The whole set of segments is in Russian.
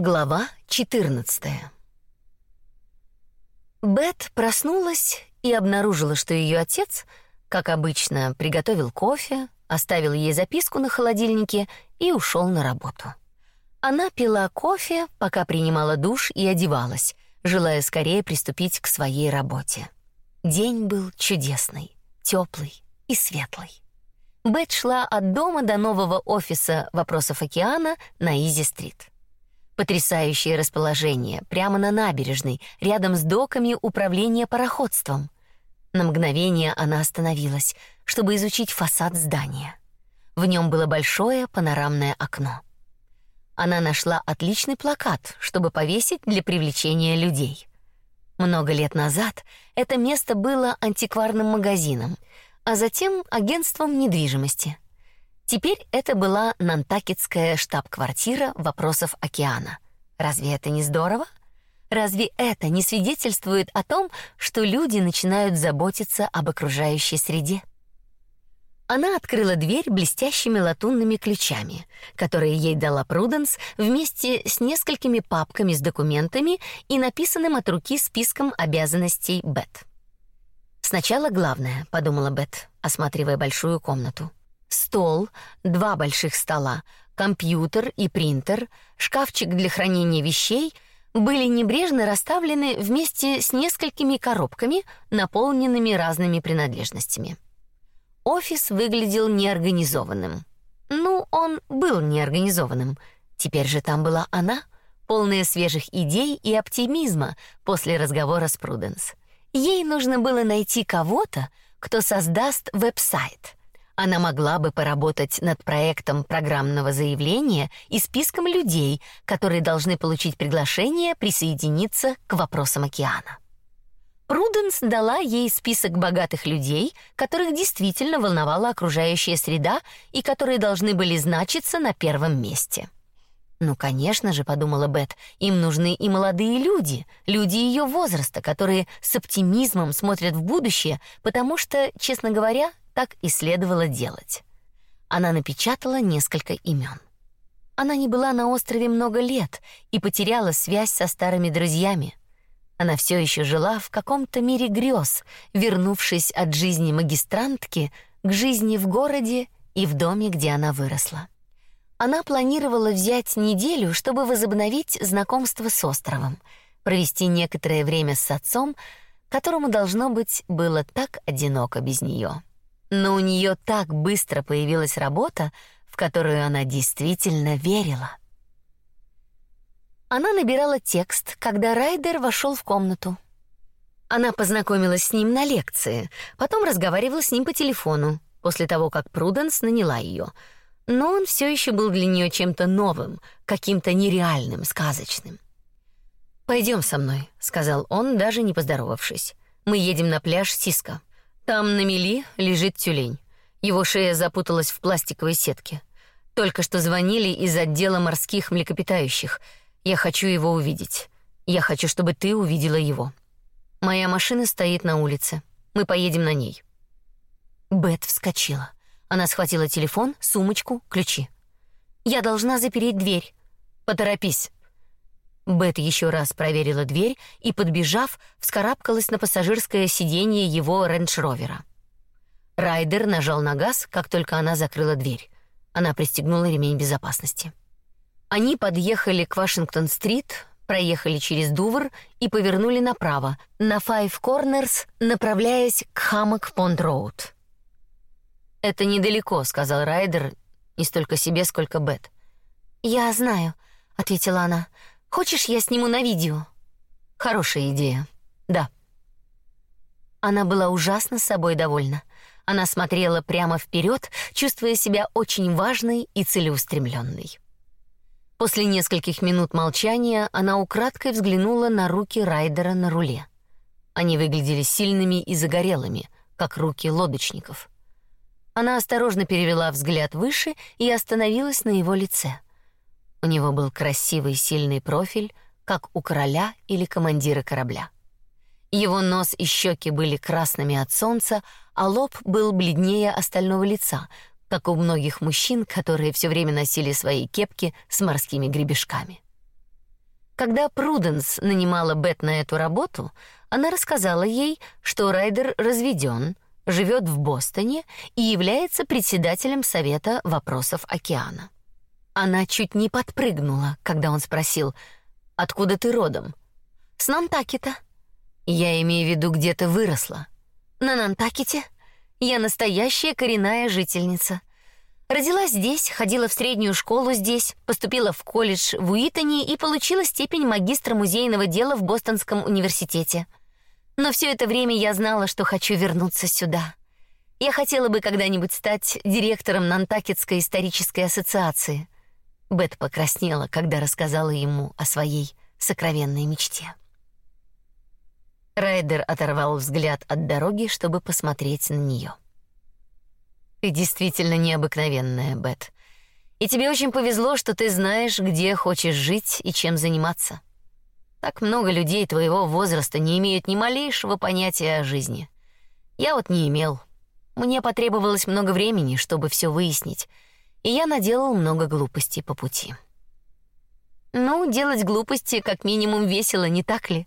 Глава 14. Бет проснулась и обнаружила, что ее отец, как обычно, приготовил кофе, оставил ей записку на холодильнике и ушел на работу. Она пила кофе, пока принимала душ и одевалась, желая скорее приступить к своей работе. День был чудесный, теплый и светлый. Бет шла от дома до нового офиса вопросов океана на Изи-стрит. Потрясающее расположение, прямо на набережной, рядом с доками управления пароходством. На мгновение она остановилась, чтобы изучить фасад здания. В нем было большое панорамное окно. Она нашла отличный плакат, чтобы повесить для привлечения людей. Много лет назад это место было антикварным магазином, а затем агентством недвижимости — Теперь это была Нантакетская штаб-квартира вопросов океана. Разве это не здорово? Разве это не свидетельствует о том, что люди начинают заботиться об окружающей среде? Она открыла дверь блестящими латунными ключами, которые ей дала Пруденс вместе с несколькими папками с документами и написанным от руки списком обязанностей Бет. Сначала главное, подумала Бет, осматривая большую комнату. Стол, два больших стола, компьютер и принтер, шкафчик для хранения вещей были небрежно расставлены вместе с несколькими коробками, наполненными разными принадлежностями. Офис выглядел неорганизованным. Ну, он был неорганизованным. Теперь же там была она, полная свежих идей и оптимизма после разговора с Пруденс. Ей нужно было найти кого-то, кто создаст веб-сайт — она могла бы поработать над проектом программного заявления и списком людей, которые должны получить приглашение присоединиться к вопросам океана. Пруденс дала ей список богатых людей, которых действительно волновала окружающая среда и которые должны были значиться на первом месте. Ну, конечно же, подумала Бет, им нужны и молодые люди, люди ее возраста, которые с оптимизмом смотрят в будущее, потому что, честно говоря, так и следовало делать. Она напечатала несколько имен. Она не была на острове много лет и потеряла связь со старыми друзьями. Она все еще жила в каком-то мире грез, вернувшись от жизни магистрантки к жизни в городе и в доме, где она выросла. Она планировала взять неделю, чтобы возобновить знакомство с островом, провести некоторое время с отцом, которому должно быть было так одиноко без нее но у нее так быстро появилась работа, в которую она действительно верила. Она набирала текст, когда Райдер вошел в комнату. Она познакомилась с ним на лекции, потом разговаривала с ним по телефону, после того, как Пруденс наняла ее. Но он все еще был для нее чем-то новым, каким-то нереальным, сказочным. Пойдем со мной, сказал он, даже не поздоровавшись. Мы едем на пляж Сиска. Там на мели лежит тюлень. Его шея запуталась в пластиковой сетке. Только что звонили из отдела морских млекопитающих. Я хочу его увидеть. Я хочу, чтобы ты увидела его. Моя машина стоит на улице. Мы поедем на ней. Бет вскочила. Она схватила телефон, сумочку, ключи. Я должна запереть дверь. Поторопись. Бет еще раз проверила дверь и, подбежав, вскарабкалась на пассажирское сиденье его рейндж-ровера. Райдер нажал на газ, как только она закрыла дверь. Она пристегнула ремень безопасности. Они подъехали к Вашингтон-стрит, проехали через Дувр и повернули направо, на Five Corners, направляясь к Хаммок-Понд-Роуд. «Это недалеко», — сказал Райдер, не столько себе, сколько Бет. «Я знаю», — ответила она. Хочешь, я сниму на видео? Хорошая идея. Да. Она была ужасно собой довольна. Она смотрела прямо вперед, чувствуя себя очень важной и целеустремленной. После нескольких минут молчания она украдкой взглянула на руки Райдера на руле. Они выглядели сильными и загорелыми, как руки лодочников. Она осторожно перевела взгляд выше и остановилась на его лице. У него был красивый сильный профиль, как у короля или командира корабля. Его нос и щеки были красными от солнца, а лоб был бледнее остального лица, как у многих мужчин, которые все время носили свои кепки с морскими гребешками. Когда Пруденс нанимала Бет на эту работу, она рассказала ей, что Райдер разведен, живет в Бостоне и является председателем Совета вопросов океана. Она чуть не подпрыгнула, когда он спросил, «Откуда ты родом?» «С Нантакета». «Я имею в виду, где ты выросла». «На Нантакете. Я настоящая коренная жительница. Родилась здесь, ходила в среднюю школу здесь, поступила в колледж в Уитоне и получила степень магистра музейного дела в Бостонском университете. Но все это время я знала, что хочу вернуться сюда. Я хотела бы когда-нибудь стать директором Нантакетской исторической ассоциации. Бет покраснела, когда рассказала ему о своей сокровенной мечте. Райдер оторвал взгляд от дороги, чтобы посмотреть на нее. Ты действительно необыкновенная, Бет. И тебе очень повезло, что ты знаешь, где хочешь жить и чем заниматься. Так много людей твоего возраста не имеют ни малейшего понятия о жизни. Я вот не имел. Мне потребовалось много времени, чтобы все выяснить, и я наделал много глупостей по пути. Ну, делать глупости как минимум весело, не так ли?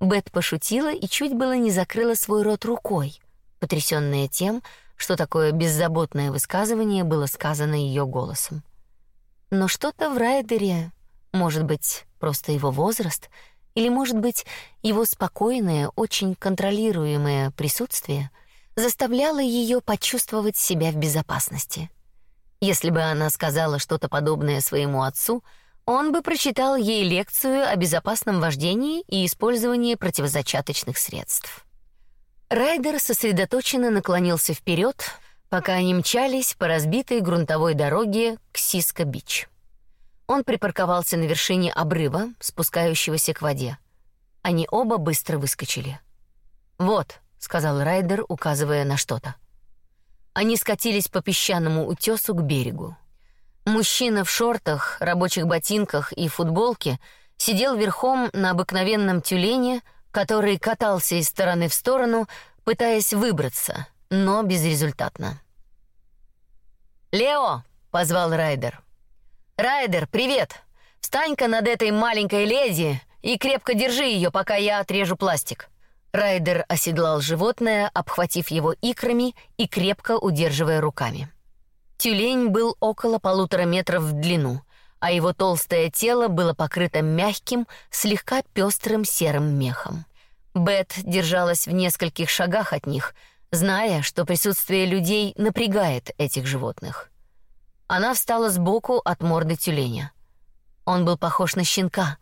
Бет пошутила и чуть было не закрыла свой рот рукой, потрясённая тем, что такое беззаботное высказывание было сказано ее голосом. Но что-то в Райдере, может быть, просто его возраст, или, может быть, его спокойное, очень контролируемое присутствие заставляло ее почувствовать себя в безопасности. Если бы она сказала что-то подобное своему отцу, он бы прочитал ей лекцию о безопасном вождении и использовании противозачаточных средств. Райдер сосредоточенно наклонился вперед, пока они мчались по разбитой грунтовой дороге к Сиско-Бич. Он припарковался на вершине обрыва, спускающегося к воде. Они оба быстро выскочили. «Вот», — сказал Райдер, указывая на что-то. Они скатились по песчаному утесу к берегу. Мужчина в шортах, рабочих ботинках и футболке сидел верхом на обыкновенном тюлене, который катался из стороны в сторону, пытаясь выбраться, но безрезультатно. «Лео!» — позвал Райдер. «Райдер, привет! Встань-ка над этой маленькой леди и крепко держи ее, пока я отрежу пластик». Райдер оседлал животное, обхватив его икрами и крепко удерживая руками. Тюлень был около полутора метров в длину, а его толстое тело было покрыто мягким, слегка пестрым серым мехом. Бет держалась в нескольких шагах от них, зная, что присутствие людей напрягает этих животных. Она встала сбоку от морды тюленя. Он был похож на щенка,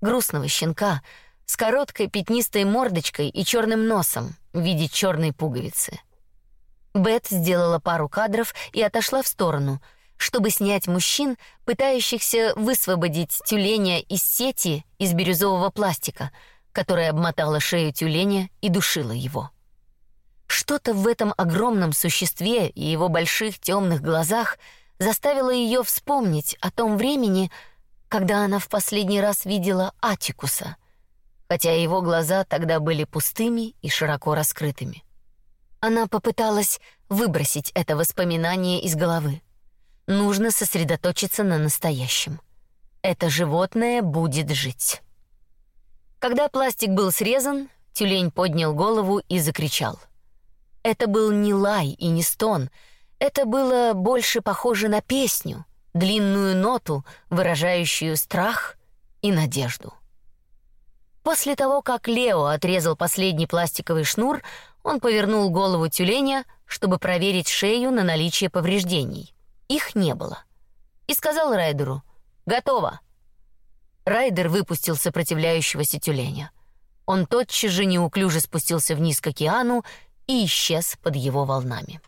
грустного щенка, с короткой пятнистой мордочкой и черным носом в виде черной пуговицы. Бет сделала пару кадров и отошла в сторону — чтобы снять мужчин, пытающихся высвободить тюленя из сети из бирюзового пластика, которая обмотала шею тюленя и душила его. Что-то в этом огромном существе и его больших темных глазах заставило ее вспомнить о том времени, когда она в последний раз видела Атикуса, хотя его глаза тогда были пустыми и широко раскрытыми. Она попыталась выбросить это воспоминание из головы. Нужно сосредоточиться на настоящем. Это животное будет жить. Когда пластик был срезан, тюлень поднял голову и закричал. Это был не лай и не стон, это было больше похоже на песню, длинную ноту, выражающую страх и надежду. После того, как Лео отрезал последний пластиковый шнур, он повернул голову тюленя, чтобы проверить шею на наличие повреждений. Их не было. И сказал Райдеру «Готово». Райдер выпустил сопротивляющегося тюленя. Он тотчас же неуклюже спустился вниз к океану и исчез под его волнами.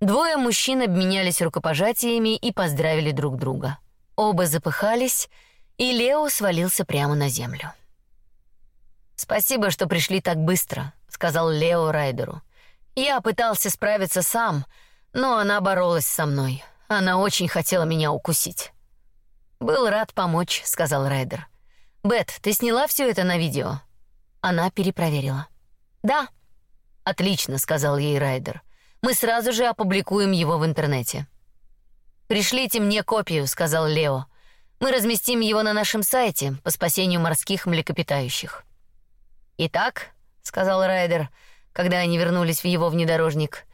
Двое мужчин обменялись рукопожатиями и поздравили друг друга. Оба запыхались, и Лео свалился прямо на землю. «Спасибо, что пришли так быстро», — сказал Лео Райдеру. «Я пытался справиться сам, но она боролась со мной. Она очень хотела меня укусить. Был рад помочь, сказал Райдер. Бет, ты сняла все это на видео? Она перепроверила. Да. Отлично, сказал ей Райдер. Мы сразу же опубликуем его в интернете. Пришлите мне копию, сказал Лео. Мы разместим его на нашем сайте по спасению морских млекопитающих. Итак, сказал Райдер, когда они вернулись в его внедорожник.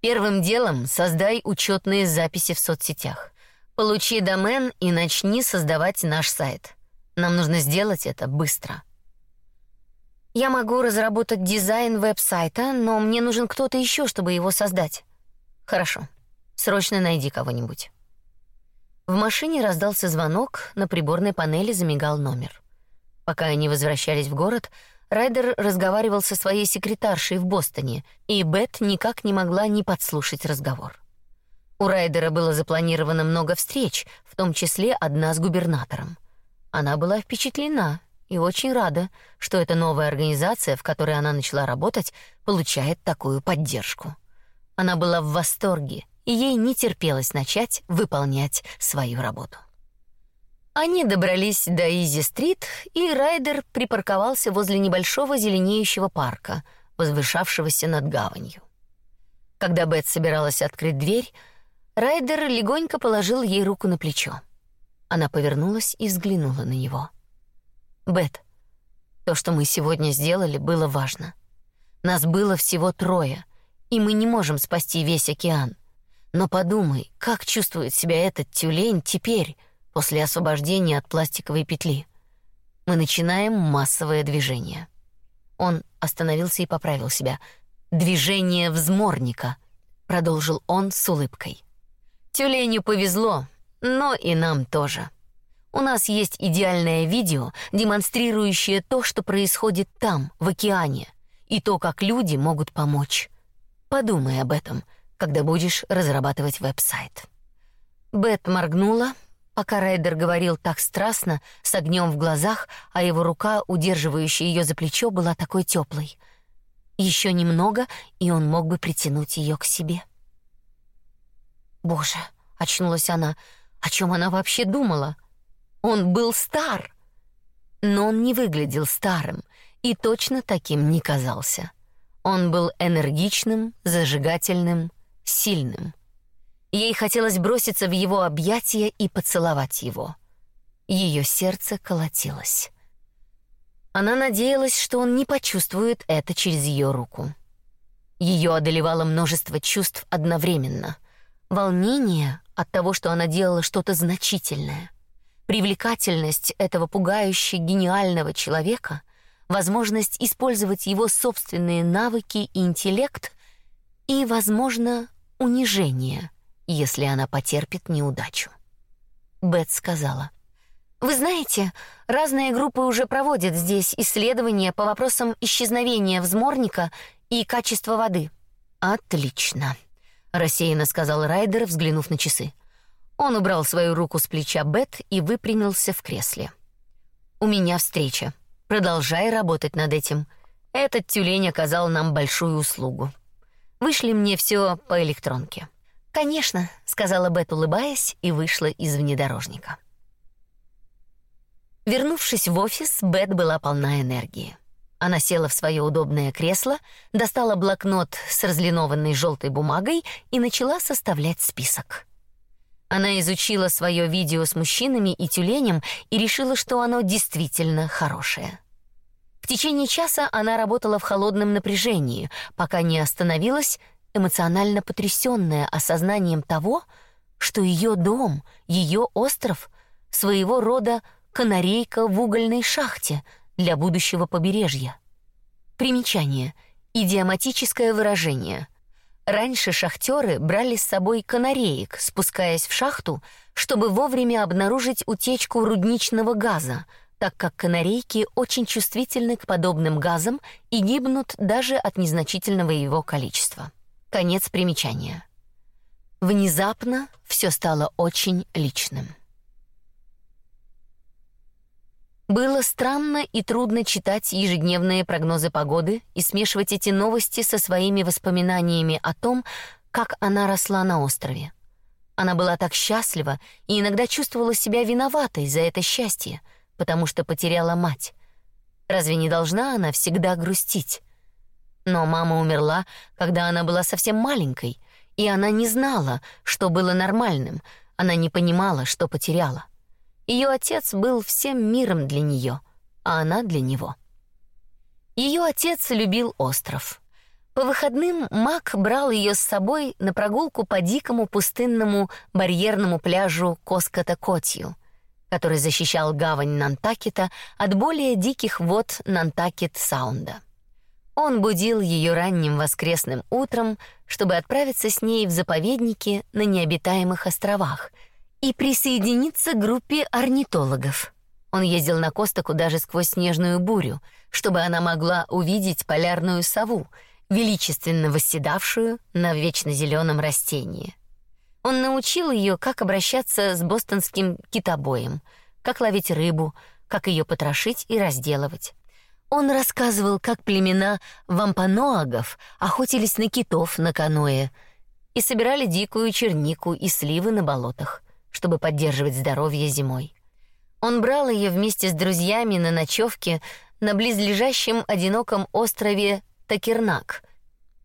Первым делом создай учетные записи в соцсетях. Получи домен и начни создавать наш сайт. Нам нужно сделать это быстро. Я могу разработать дизайн веб-сайта, но мне нужен кто-то еще, чтобы его создать. Хорошо. Срочно найди кого-нибудь. В машине раздался звонок, на приборной панели замигал номер. Пока они возвращались в город, Райдер разговаривал со своей секретаршей в Бостоне, и Бет никак не могла не подслушать разговор. У Райдера было запланировано много встреч, в том числе одна с губернатором. Она была впечатлена и очень рада, что эта новая организация, в которой она начала работать, получает такую поддержку. Она была в восторге, и ей не терпелось начать выполнять свою работу. Они добрались до Изи-стрит, и Райдер припарковался возле небольшого зеленеющего парка, возвышавшегося над гаванью. Когда Бет собиралась открыть дверь, Райдер легонько положил ей руку на плечо. Она повернулась и взглянула на него. Бет, то, что мы сегодня сделали, было важно. Нас было всего трое, и мы не можем спасти весь океан. Но подумай, как чувствует себя этот тюлень теперь, после освобождения от пластиковой петли. Мы начинаем массовое движение. Он остановился и поправил себя. Движение взморника, продолжил он с улыбкой. Тюленю повезло, но и нам тоже. У нас есть идеальное видео, демонстрирующее то, что происходит там, в океане, и то, как люди могут помочь. Подумай об этом, когда будешь разрабатывать веб-сайт. Бет моргнула, пока Райдер говорил так страстно, с огнем в глазах, а его рука, удерживающая ее за плечо, была такой теплой. Еще немного, и он мог бы притянуть ее к себе. Боже, очнулась она. О чем она вообще думала? Он был стар. Но он не выглядел старым и точно таким не казался. Он был энергичным, зажигательным, сильным. Ей хотелось броситься в его объятия и поцеловать его. Ее сердце колотилось. Она надеялась, что он не почувствует это через ее руку. Ее одолевало множество чувств одновременно. Волнение от того, что она делала что-то значительное, Привлекательность этого пугающе гениального человека, возможность использовать его собственные навыки и интеллект и, возможно, унижение, если она потерпит неудачу. Бет сказала: "Вы знаете, разные группы уже проводят здесь исследования по вопросам исчезновения взморника и качества воды". "Отлично", рассеянно сказал Райдер, взглянув на часы. Он убрал свою руку с плеча Бет и выпрямился в кресле. У меня встреча. Продолжай работать над этим. Этот тюлень оказал нам большую услугу. Вышли мне все по электронке. Конечно, сказала Бет, улыбаясь, и вышла из внедорожника. Вернувшись в офис, Бет была полна энергии. Она села в свое удобное кресло, достала блокнот с разлинованной желтой бумагой и начала составлять список. Она изучила свое видео с мужчинами и тюленем и решила, что оно действительно хорошее. В течение часа она работала в холодном напряжении, пока не остановилась, эмоционально потрясённая осознанием того, что ее дом, ее остров своего рода канарейка в угольной шахте для будущего побережья. Примечание: идиоматическое выражение, Раньше шахтеры брали с собой канареек, спускаясь в шахту, чтобы вовремя обнаружить утечку рудничного газа, так как канарейки очень чувствительны к подобным газам и гибнут даже от незначительного его количества. Конец примечания. Внезапно все стало очень личным. Было странно и трудно читать ежедневные прогнозы погоды и смешивать эти новости со своими воспоминаниями о том, как она росла на острове. Она была так счастлива и иногда чувствовала себя виноватой за это счастье, потому что потеряла мать. Разве не должна она всегда грустить? Но мама умерла, когда она была совсем маленькой, и она не знала, что было нормальным, она не понимала, что потеряла. Ее отец был всем миром для нее, а она для него. Ее отец любил остров. По выходным Мак брал ее с собой на прогулку по дикому пустынному барьерному пляжу Коската-Котью, который защищал гавань Нантакета от более диких вод Нантакет-Саунда. Он будил ее ранним воскресным утром, чтобы отправиться с ней в заповедники на необитаемых островах и присоединиться к группе орнитологов. Он ездил на Костаку даже сквозь снежную бурю, чтобы она могла увидеть полярную сову, величественно восседавшую на вечно зеленом растении. Он научил ее, как обращаться с бостонским китобоем, как ловить рыбу, как ее потрошить и разделывать. Он рассказывал, как племена вампаноагов охотились на китов на каное и собирали дикую чернику и сливы на болотах, чтобы поддерживать здоровье зимой. Он брал ее вместе с друзьями на ночевке на близлежащем одиноком острове Такернак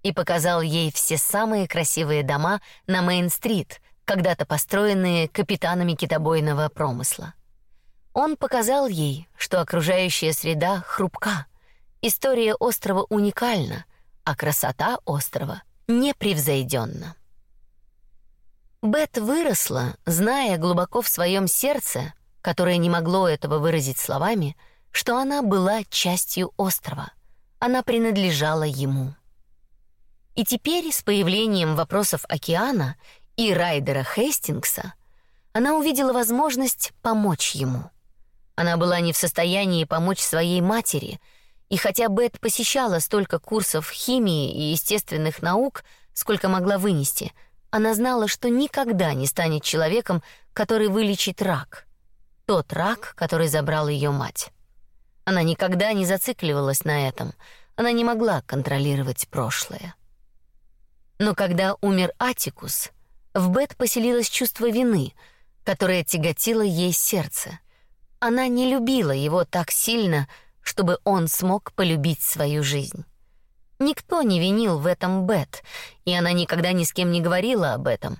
и показал ей все самые красивые дома на Мейн-стрит, когда-то построенные капитанами китобойного промысла. Он показал ей, что окружающая среда хрупка, история острова уникальна, а красота острова непревзойденна. Бет выросла, зная глубоко в своем сердце, которое не могло этого выразить словами, что она была частью острова. Она принадлежала ему. И теперь с появлением вопросов океана и Райдера Хейстингса она увидела возможность помочь ему. Она была не в состоянии помочь своей матери, и хотя Бет посещала столько курсов химии и естественных наук, сколько могла вынести, она знала, что никогда не станет человеком, который вылечит рак. Тот рак, который забрал ее мать. Она никогда не зацикливалась на этом. Она не могла контролировать прошлое. Но когда умер Атикус, в Бет поселилось чувство вины, которое тяготило ей сердце. Она не любила его так сильно, чтобы он смог полюбить свою жизнь. Никто не винил в этом Бет, и она никогда ни с кем не говорила об этом,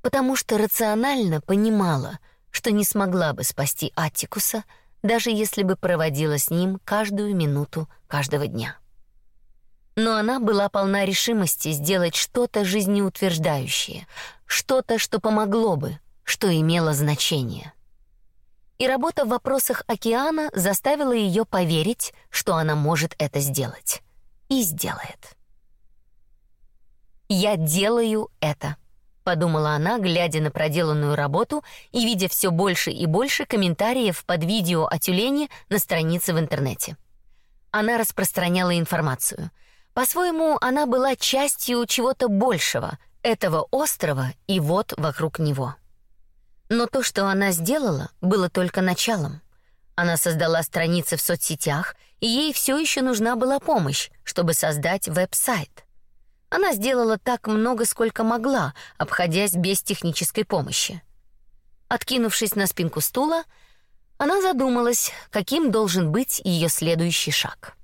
потому что рационально понимала, что не смогла бы спасти Аттикуса, даже если бы проводила с ним каждую минуту каждого дня. Но она была полна решимости сделать что-то жизнеутверждающее, что-то, что помогло бы, что имело значение и работа в вопросах океана заставила ее поверить, что она может это сделать. И сделает. «Я делаю это», — подумала она, глядя на проделанную работу и видя все больше и больше комментариев под видео о тюлене на странице в интернете. Она распространяла информацию. По-своему, она была частью чего-то большего, этого острова и вот вокруг него. Но то, что она сделала, было только началом. Она создала страницы в соцсетях, и ей все еще нужна была помощь, чтобы создать веб-сайт. Она сделала так много, сколько могла, обходясь без технической помощи. Откинувшись на спинку стула, она задумалась, каким должен быть ее следующий шаг.